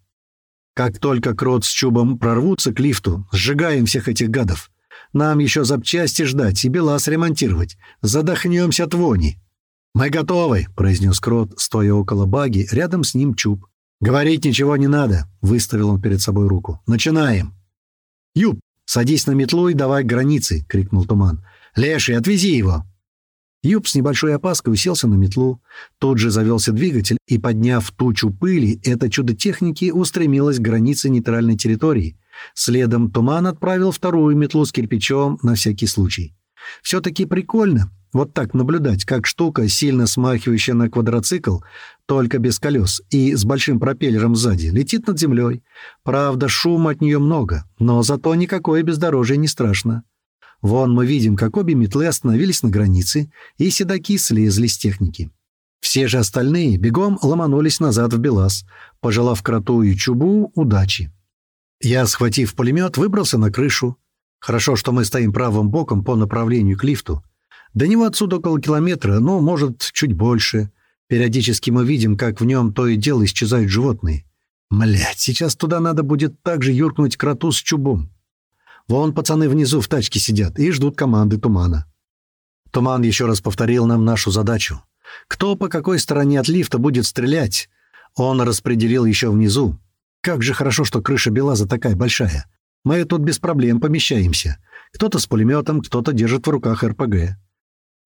«Как только Крот с Чубом прорвутся к лифту, сжигаем всех этих гадов. Нам еще запчасти ждать и Белаз ремонтировать. Задохнемся от вони». «Мы готовы», — произнес Крот, стоя около баги, рядом с ним Чуб. «Говорить ничего не надо», — выставил он перед собой руку. «Начинаем». «Юб, садись на метлу и давай к границе!» — крикнул Туман. «Леший, отвези его!» Юб с небольшой опаской уселся на метлу. Тут же завелся двигатель, и, подняв тучу пыли, это чудо техники устремилось к границе нейтральной территории. Следом Туман отправил вторую метлу с кирпичом на всякий случай. Все-таки прикольно вот так наблюдать, как штука, сильно смахивающая на квадроцикл, только без колес и с большим пропеллером сзади, летит над землей. Правда, шума от нее много, но зато никакое бездорожье не страшно. Вон мы видим, как обе метлы остановились на границе, и седаки слезли с техники. Все же остальные бегом ломанулись назад в Белаз, пожелав кроту и чубу удачи. Я, схватив пулемет, выбрался на крышу. Хорошо, что мы стоим правым боком по направлению к лифту. До него отсюда около километра, но, может, чуть больше. Периодически мы видим, как в нем то и дело исчезают животные. Млять, сейчас туда надо будет также юркнуть кроту с чубом. Вон пацаны внизу в тачке сидят и ждут команды Тумана. Туман еще раз повторил нам нашу задачу. Кто по какой стороне от лифта будет стрелять, он распределил еще внизу. Как же хорошо, что крыша Белаза такая большая. Мы тут без проблем помещаемся. Кто-то с пулеметом, кто-то держит в руках РПГ.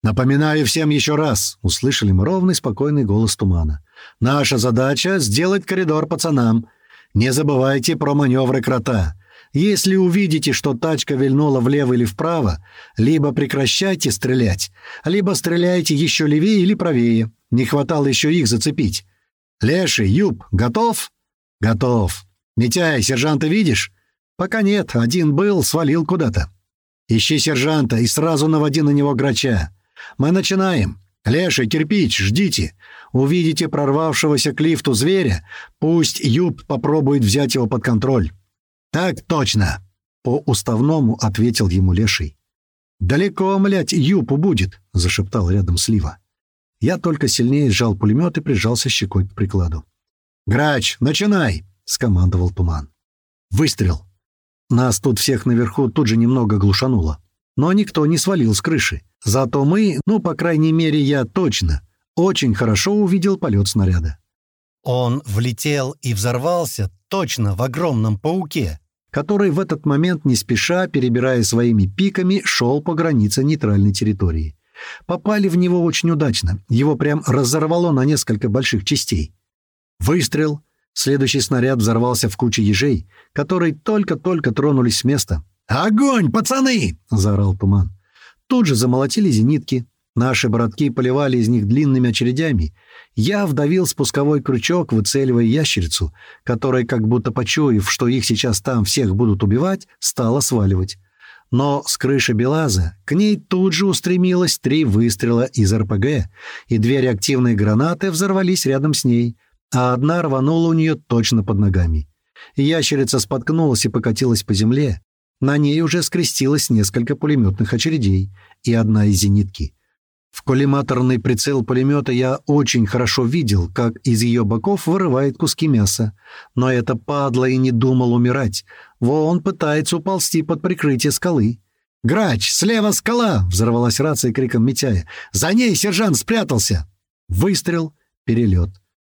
«Напоминаю всем еще раз», — услышали мы ровный, спокойный голос тумана. «Наша задача — сделать коридор пацанам. Не забывайте про маневры крота. Если увидите, что тачка вильнула влево или вправо, либо прекращайте стрелять, либо стреляйте еще левее или правее. Не хватало еще их зацепить. Леший, Юб, готов?» «Готов. Митяй, сержанта видишь?» «Пока нет. Один был, свалил куда-то». «Ищи сержанта и сразу наводи на него грача. Мы начинаем. Леша, кирпич, ждите. Увидите прорвавшегося к лифту зверя, пусть Юб попробует взять его под контроль». «Так точно!» — по-уставному ответил ему Леший. «Далеко, млять, Юпу будет!» — зашептал рядом Слива. Я только сильнее сжал пулемет и прижался щекой к прикладу. «Грач, начинай!» — скомандовал Туман. Выстрел. Нас тут всех наверху тут же немного глушануло. Но никто не свалил с крыши. Зато мы, ну, по крайней мере, я точно, очень хорошо увидел полет снаряда. Он влетел и взорвался точно в огромном пауке, который в этот момент не спеша, перебирая своими пиками, шел по границе нейтральной территории. Попали в него очень удачно, его прям разорвало на несколько больших частей. Выстрел. Следующий снаряд взорвался в куче ежей, которые только-только тронулись с места. «Огонь, пацаны!» — заорал туман. Тут же замолотили зенитки. Наши братки поливали из них длинными очередями. Я вдавил спусковой крючок, выцеливая ящерицу, которая, как будто почуяв, что их сейчас там всех будут убивать, стала сваливать. Но с крыши Белаза к ней тут же устремилось три выстрела из РПГ, и две реактивные гранаты взорвались рядом с ней, а одна рванула у нее точно под ногами. Ящерица споткнулась и покатилась по земле. На ней уже скрестилось несколько пулеметных очередей и одна из зенитки. В коллиматорный прицел пулемета я очень хорошо видел, как из ее боков вырывает куски мяса. Но это падла и не думал умирать. Вон пытается уползти под прикрытие скалы. «Грач, слева скала!» — взорвалась рация криком Митяя. «За ней сержант спрятался!» Выстрел, перелет.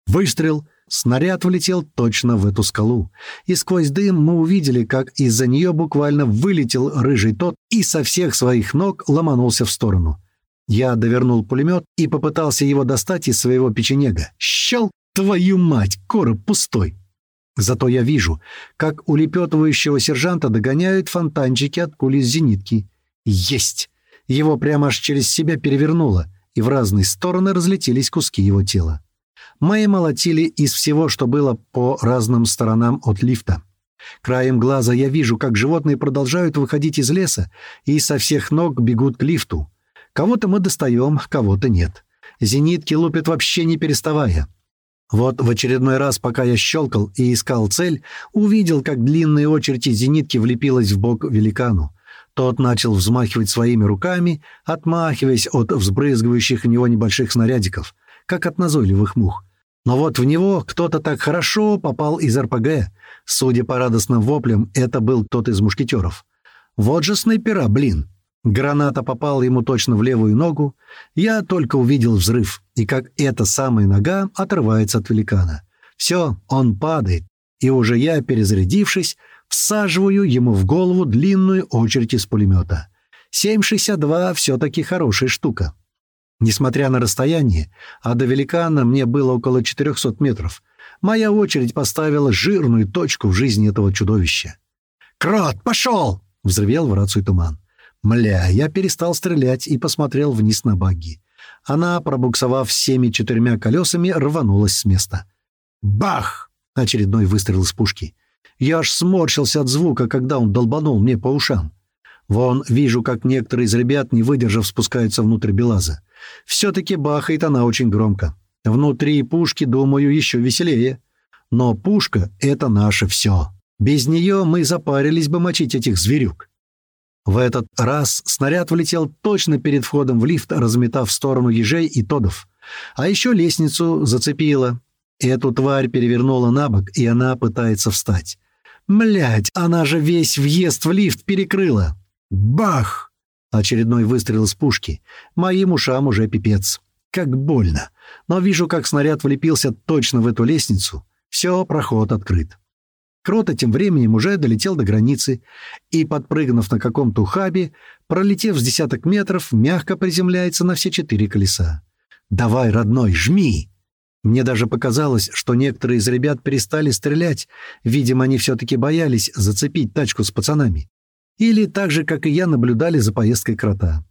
Выстрел, снаряд влетел точно в эту скалу. И сквозь дым мы увидели, как из-за нее буквально вылетел рыжий тот и со всех своих ног ломанулся в сторону. Я довернул пулемет и попытался его достать из своего печенега. Щел, твою мать, короб пустой. Зато я вижу, как улепетывающего сержанта догоняют фонтанчики от пули с зенитки. Есть! Его прямо аж через себя перевернуло, и в разные стороны разлетелись куски его тела. Мои молотили из всего, что было по разным сторонам от лифта. Краем глаза я вижу, как животные продолжают выходить из леса и со всех ног бегут к лифту. Кого-то мы достаем, кого-то нет. Зенитки лупят вообще не переставая. Вот в очередной раз, пока я щелкал и искал цель, увидел, как длинная очередь из зенитки влепилась в бок великану. Тот начал взмахивать своими руками, отмахиваясь от взбрызгивающих в него небольших снарядиков, как от назойливых мух. Но вот в него кто-то так хорошо попал из РПГ. Судя по радостным воплям, это был тот из мушкетеров. Вот же снайпера, блин! Граната попала ему точно в левую ногу. Я только увидел взрыв, и как эта самая нога отрывается от великана. Все, он падает, и уже я, перезарядившись, всаживаю ему в голову длинную очередь из пулемета. 7,62 все-таки хорошая штука. Несмотря на расстояние, а до великана мне было около 400 метров, моя очередь поставила жирную точку в жизни этого чудовища. «Крот, пошел!» — взревел в рацию туман. Мля, я перестал стрелять и посмотрел вниз на багги. Она, пробуксовав всеми четырьмя колесами, рванулась с места. Бах! Очередной выстрел из пушки. Я аж сморщился от звука, когда он долбанул мне по ушам. Вон, вижу, как некоторые из ребят, не выдержав, спускаются внутрь Белаза. Все-таки бахает она очень громко. Внутри пушки, думаю, еще веселее. Но пушка — это наше все. Без нее мы запарились бы мочить этих зверюк. В этот раз снаряд влетел точно перед входом в лифт, разметав в сторону ежей и тодов. А еще лестницу зацепило. Эту тварь перевернула на бок, и она пытается встать. Млять, она же весь въезд в лифт перекрыла. Бах! Очередной выстрел из пушки. Моим ушам уже пипец. Как больно. Но вижу, как снаряд влепился точно в эту лестницу. Все, проход открыт. Крота тем временем уже долетел до границы и, подпрыгнув на каком-то ухабе, пролетев с десяток метров, мягко приземляется на все четыре колеса. «Давай, родной, жми!» Мне даже показалось, что некоторые из ребят перестали стрелять, видимо, они все-таки боялись зацепить тачку с пацанами. Или так же, как и я, наблюдали за поездкой крота.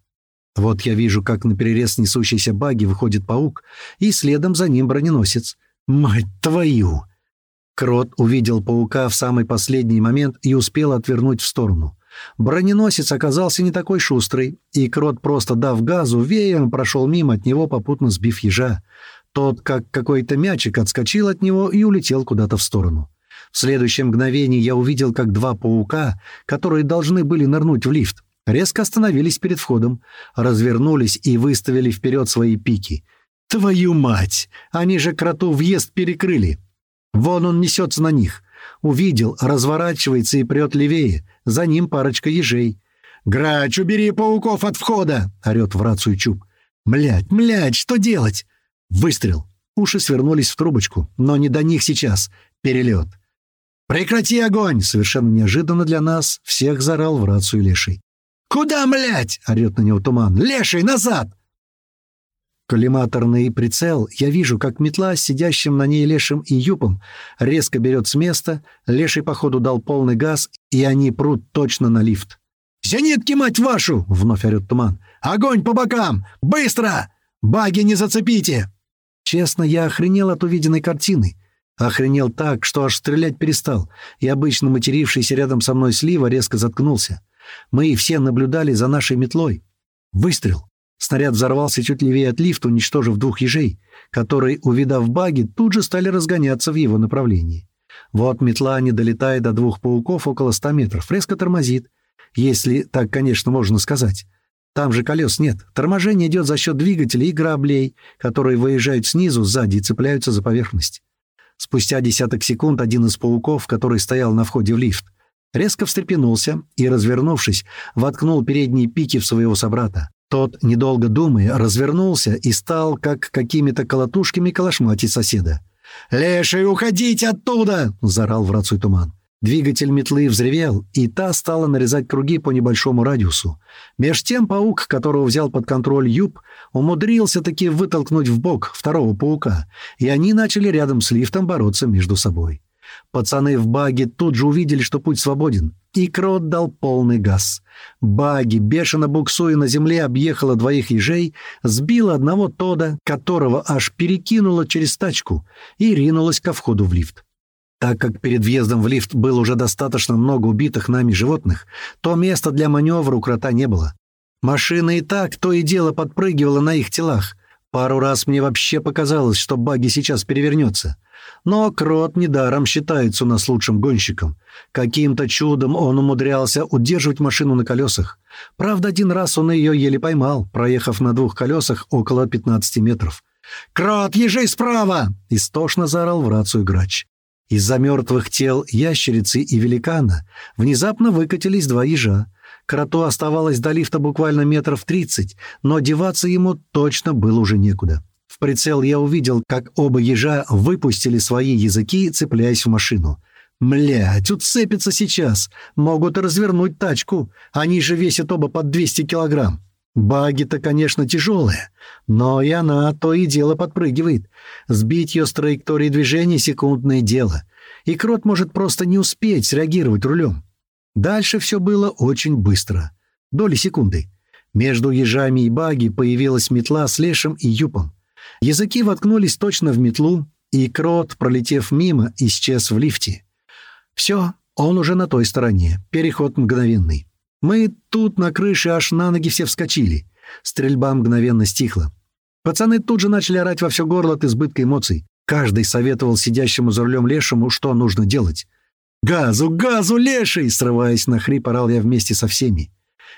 Вот я вижу, как на перерез несущейся баги выходит паук, и следом за ним броненосец. «Мать твою!» Крот увидел паука в самый последний момент и успел отвернуть в сторону. Броненосец оказался не такой шустрый, и Крот, просто дав газу, веем прошел мимо от него, попутно сбив ежа. Тот, как какой-то мячик, отскочил от него и улетел куда-то в сторону. В следующее мгновение я увидел, как два паука, которые должны были нырнуть в лифт, резко остановились перед входом, развернулись и выставили вперед свои пики. «Твою мать! Они же кроту въезд перекрыли!» Вон он несется на них. Увидел, разворачивается и прет левее. За ним парочка ежей. «Грач, убери пауков от входа!» — орет в рацию Чуб. «Млядь, млядь, что делать?» Выстрел. Уши свернулись в трубочку, но не до них сейчас. Перелет. «Прекрати огонь!» — совершенно неожиданно для нас всех зарал в рацию Леший. «Куда, млядь?» — орет на него туман. «Леший, назад!» Коллиматорный прицел, я вижу, как метла с сидящим на ней Лешим и Юпом резко берет с места, Леший, походу, дал полный газ, и они прут точно на лифт. «Зенитки, мать вашу!» — вновь орет туман. «Огонь по бокам! Быстро! Баги не зацепите!» Честно, я охренел от увиденной картины. Охренел так, что аж стрелять перестал, и обычно матерившийся рядом со мной слива резко заткнулся. Мы все наблюдали за нашей метлой. Выстрел. Снаряд взорвался чуть левее от лифта, уничтожив двух ежей, которые, увидав баги, тут же стали разгоняться в его направлении. Вот метла, не долетая до двух пауков около ста метров, резко тормозит. Если так, конечно, можно сказать. Там же колес нет. Торможение идет за счет двигателей и граблей, которые выезжают снизу, сзади и цепляются за поверхность. Спустя десяток секунд один из пауков, который стоял на входе в лифт, резко встрепенулся и, развернувшись, воткнул передние пики в своего собрата. Тот, недолго думая, развернулся и стал, как какими-то колотушками, колошматить соседа. «Леший, уходите оттуда!» — заорал в рацию туман. Двигатель метлы взревел, и та стала нарезать круги по небольшому радиусу. Меж тем паук, которого взял под контроль Юб, умудрился таки вытолкнуть в бок второго паука, и они начали рядом с лифтом бороться между собой. Пацаны в баге тут же увидели, что путь свободен, и Крот дал полный газ. Баги, бешено буксуя на земле, объехала двоих ежей, сбила одного Тода, которого аж перекинула через тачку, и ринулась ко входу в лифт. Так как перед въездом в лифт было уже достаточно много убитых нами животных, то места для маневра у крота не было. Машина и так то и дело подпрыгивала на их телах. Пару раз мне вообще показалось, что баги сейчас перевернется. Но Крот недаром считается у нас лучшим гонщиком. Каким-то чудом он умудрялся удерживать машину на колесах. Правда, один раз он ее еле поймал, проехав на двух колесах около 15 метров. «Крот, езжай справа!» — истошно заорал в рацию грач. Из-за мертвых тел ящерицы и великана внезапно выкатились два ежа. Кроту оставалось до лифта буквально метров тридцать, но деваться ему точно было уже некуда. В прицел я увидел, как оба ежа выпустили свои языки, цепляясь в машину. «Млядь, уцепятся сейчас! Могут развернуть тачку! Они же весят оба под 200 килограмм!» Баги-то, конечно, тяжелая, но и она то и дело подпрыгивает. Сбить ее с траектории движения — секундное дело. И Крот может просто не успеть среагировать рулем. Дальше все было очень быстро. Доли секунды. Между ежами и баги появилась метла с лешим и юпом. Языки воткнулись точно в метлу, и крот, пролетев мимо, исчез в лифте. Все, он уже на той стороне, переход мгновенный. Мы тут на крыше аж на ноги все вскочили. Стрельба мгновенно стихла. Пацаны тут же начали орать во все горло от избытка эмоций. Каждый советовал сидящему за рулем лешему, что нужно делать. «Газу, газу, леший!» — срываясь на хрип, орал я вместе со всеми.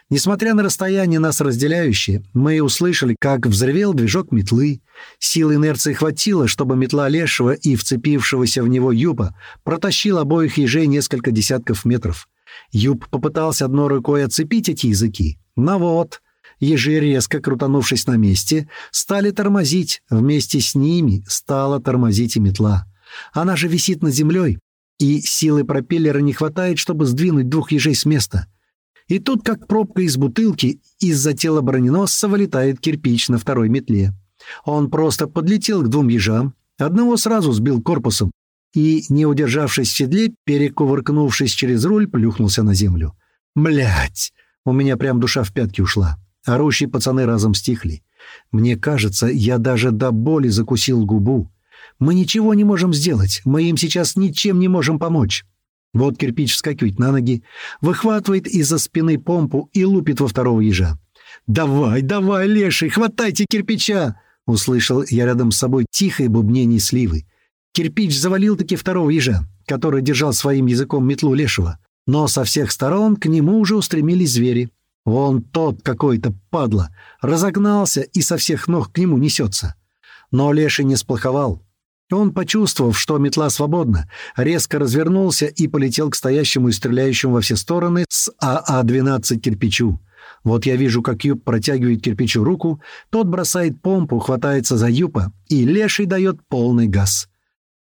Несмотря на расстояние нас разделяющее, мы услышали, как взревел движок метлы. Силы инерции хватило, чтобы метла лешего и вцепившегося в него юпа протащил обоих ежей несколько десятков метров. Юб попытался одной рукой отцепить эти языки. Но вот, ежи, резко крутанувшись на месте, стали тормозить. Вместе с ними стала тормозить и метла. Она же висит над землей, и силы пропеллера не хватает, чтобы сдвинуть двух ежей с места. И тут, как пробка из бутылки, из-за тела броненосца вылетает кирпич на второй метле. Он просто подлетел к двум ежам, одного сразу сбил корпусом и, не удержавшись в седле, перекувыркнувшись через руль, плюхнулся на землю. Млять! У меня прям душа в пятки ушла. Орущие пацаны разом стихли. Мне кажется, я даже до боли закусил губу. Мы ничего не можем сделать, мы им сейчас ничем не можем помочь. Вот кирпич вскакивает на ноги, выхватывает из-за спины помпу и лупит во второго ежа. «Давай, давай, леший, хватайте кирпича!» Услышал я рядом с собой тихое бубнение сливы. Кирпич завалил-таки второго ежа, который держал своим языком метлу лешего. Но со всех сторон к нему уже устремились звери. Вон тот какой-то, падла, разогнался и со всех ног к нему несется. Но леший не сплоховал. Он, почувствовав, что метла свободна, резко развернулся и полетел к стоящему и стреляющему во все стороны с АА-12 кирпичу. Вот я вижу, как Юб протягивает кирпичу руку, тот бросает помпу, хватается за Юпа, и леший дает полный газ.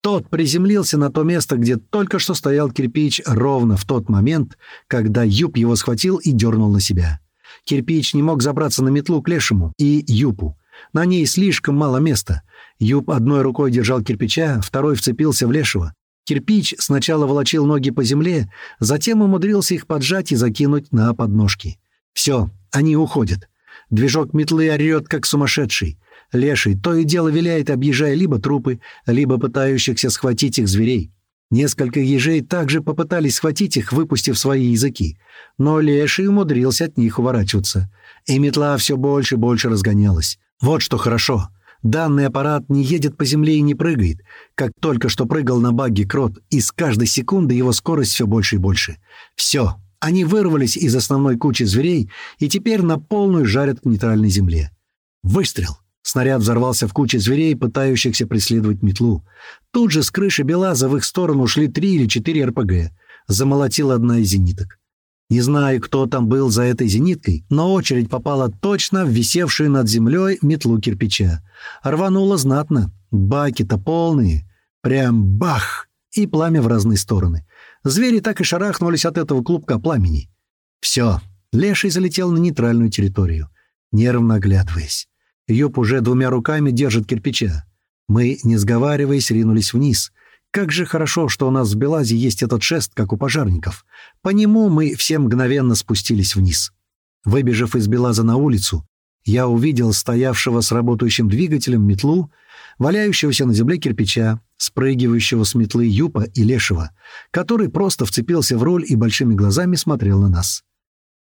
Тот приземлился на то место, где только что стоял кирпич ровно в тот момент, когда Юп его схватил и дернул на себя. Кирпич не мог забраться на метлу к лешему и Юпу. На ней слишком мало места. Юб одной рукой держал кирпича, второй вцепился в лешего. Кирпич сначала волочил ноги по земле, затем умудрился их поджать и закинуть на подножки. Все, они уходят. Движок метлы орет, как сумасшедший. Леший то и дело виляет, объезжая либо трупы, либо пытающихся схватить их зверей. Несколько ежей также попытались схватить их, выпустив свои языки, но Леший умудрился от них уворачиваться, и метла все больше и больше разгонялась. Вот что хорошо. Данный аппарат не едет по земле и не прыгает, как только что прыгал на багги крот, и с каждой секунды его скорость все больше и больше. Все, они вырвались из основной кучи зверей и теперь на полную жарят к нейтральной земле. Выстрел! Снаряд взорвался в куче зверей, пытающихся преследовать метлу. Тут же с крыши Белаза в их сторону ушли три или четыре РПГ. Замолотила одна из зениток. Не знаю, кто там был за этой зениткой, но очередь попала точно в висевшую над землей метлу кирпича. Рвануло знатно. Баки-то полные. Прям бах! И пламя в разные стороны. Звери так и шарахнулись от этого клубка пламени. Все. Леший залетел на нейтральную территорию, нервно оглядываясь. Юб уже двумя руками держит кирпича. Мы, не сговариваясь, ринулись вниз. Как же хорошо, что у нас в Белазе есть этот шест, как у пожарников. По нему мы все мгновенно спустились вниз. Выбежав из Белаза на улицу, я увидел стоявшего с работающим двигателем метлу, валяющегося на земле кирпича, спрыгивающего с метлы Юпа и Лешего, который просто вцепился в руль и большими глазами смотрел на нас.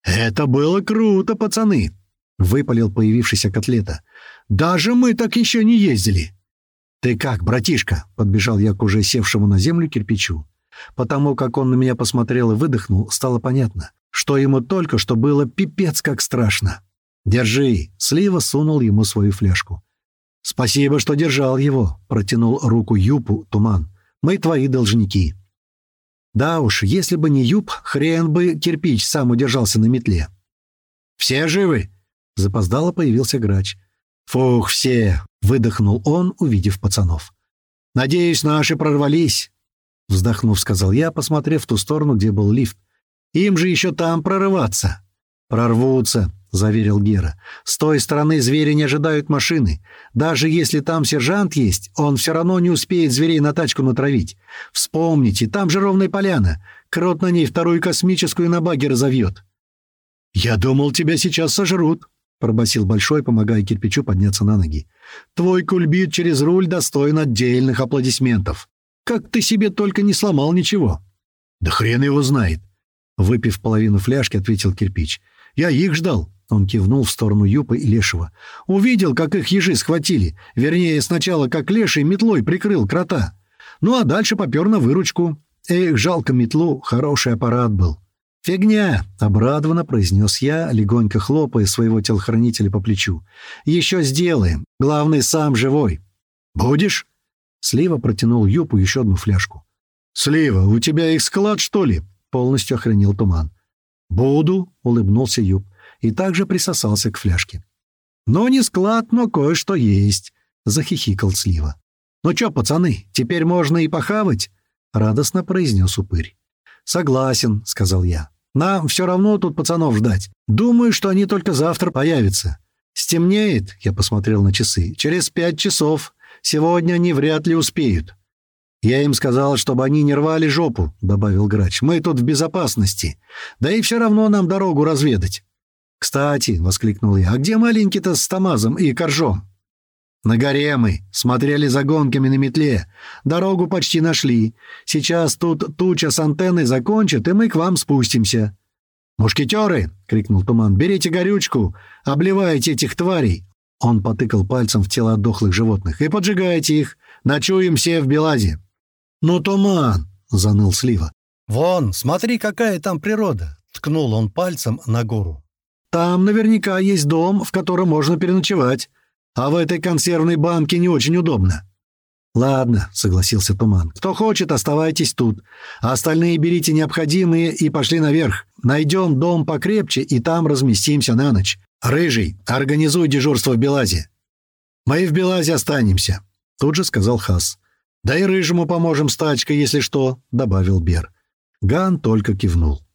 «Это было круто, пацаны!» — выпалил появившийся котлета. «Даже мы так еще не ездили!» «Ты как, братишка?» — подбежал я к уже севшему на землю кирпичу. Потому как он на меня посмотрел и выдохнул, стало понятно, что ему только что было пипец как страшно. «Держи!» — Слива сунул ему свою фляжку. «Спасибо, что держал его», — протянул руку Юпу Туман. «Мы твои должники». Да уж, если бы не Юп, хрен бы кирпич сам удержался на метле. «Все живы?» Запоздало появился грач. «Фух, все!» — выдохнул он, увидев пацанов. «Надеюсь, наши прорвались!» Вздохнув, сказал я, посмотрев в ту сторону, где был лифт. «Им же еще там прорываться!» «Прорвутся!» — заверил Гера. «С той стороны звери не ожидают машины. Даже если там сержант есть, он все равно не успеет зверей на тачку натравить. Вспомните, там же ровная поляна. Крот на ней вторую космическую на баге разовьет». «Я думал, тебя сейчас сожрут», — пробасил Большой, помогая кирпичу подняться на ноги. «Твой кульбит через руль достоин отдельных аплодисментов. Как ты себе только не сломал ничего?» «Да хрен его знает!» Выпив половину фляжки, ответил кирпич. «Я их ждал!» Он кивнул в сторону Юпа и Лешего. «Увидел, как их ежи схватили. Вернее, сначала как Леший метлой прикрыл крота. Ну а дальше попер на выручку. Эх, жалко метлу, хороший аппарат был. «Фигня!» — обрадованно произнес я, легонько хлопая своего телохранителя по плечу. «Еще сделаем. Главный сам живой». «Будешь?» Слива протянул Юпу еще одну фляжку. «Слива, у тебя их склад, что ли?» — полностью охранил туман. «Буду», — улыбнулся Юп и также присосался к фляжке. «Но не склад, но кое-что есть», — захихикал Слива. «Ну чё, пацаны, теперь можно и похавать?» — радостно произнес упырь. «Согласен», — сказал я. Нам все равно тут пацанов ждать. Думаю, что они только завтра появятся. Стемнеет, я посмотрел на часы, через пять часов. Сегодня они вряд ли успеют. Я им сказал, чтобы они не рвали жопу, добавил грач. Мы тут в безопасности. Да и все равно нам дорогу разведать. Кстати, воскликнул я, а где маленький-то с Тамазом и Коржом? На горе мы, смотрели за гонками на метле. Дорогу почти нашли. Сейчас тут туча с антенной закончит, и мы к вам спустимся». «Мушкетеры!» — крикнул Туман. «Берите горючку! Обливайте этих тварей!» Он потыкал пальцем в тело дохлых животных. «И поджигайте их! Ночуем все в Белазе!» «Ну, Туман!» — заныл Слива. «Вон, смотри, какая там природа!» — ткнул он пальцем на гору. «Там наверняка есть дом, в котором можно переночевать а в этой консервной банке не очень удобно». «Ладно», — согласился Туман. «Кто хочет, оставайтесь тут. А остальные берите необходимые и пошли наверх. Найдем дом покрепче, и там разместимся на ночь. Рыжий, организуй дежурство в Белазе». «Мы в Белазе останемся», — тут же сказал Хас. «Да и Рыжему поможем с тачкой, если что», — добавил Бер. Ган только кивнул.